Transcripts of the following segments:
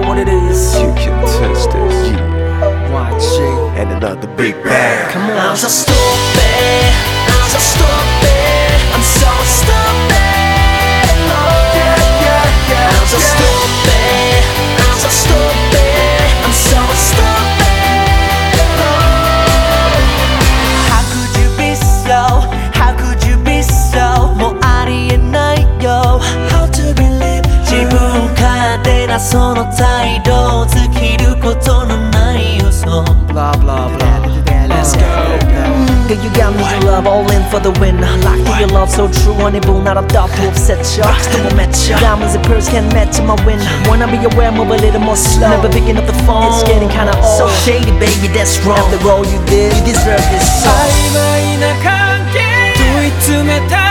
know what it is. You can test this. Yeah. it. And another big bang. Come on. I'm just love all in for the win. Locked in your love so true. Unable not a thought to upset you? Still won't match you. Diamonds and pearls can't match my win. Wanna be aware move a little more slow. Never picking up the phone. It's getting kinda old. So shady baby that's wrong. After all you did you deserve this. So 曖昧な関係。問い詰めた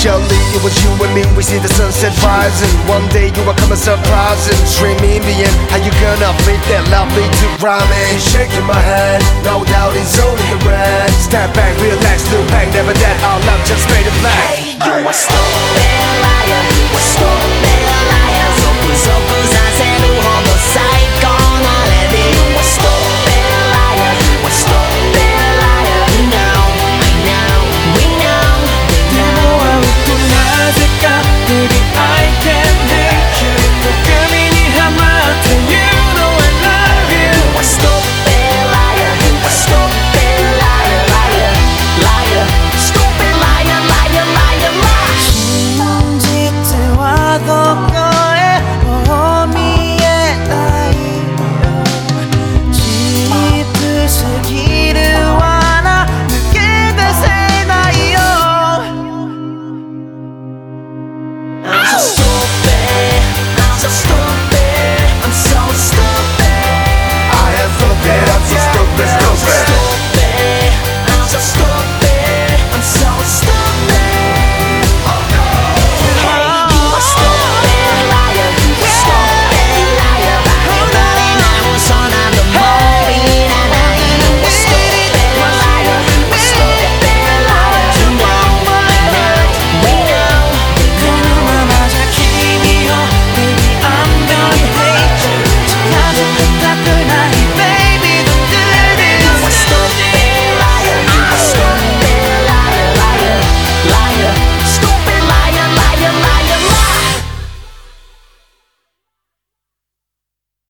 Surely it was you and me, we see the sunset rising. One day you will come and surprising. Dreaming the end, how you gonna fit that lovely to rhyming? Shaking my head, no doubt it's only the red. Step back, relax, look back, never that. Our love just made it black. Hey, you a stupid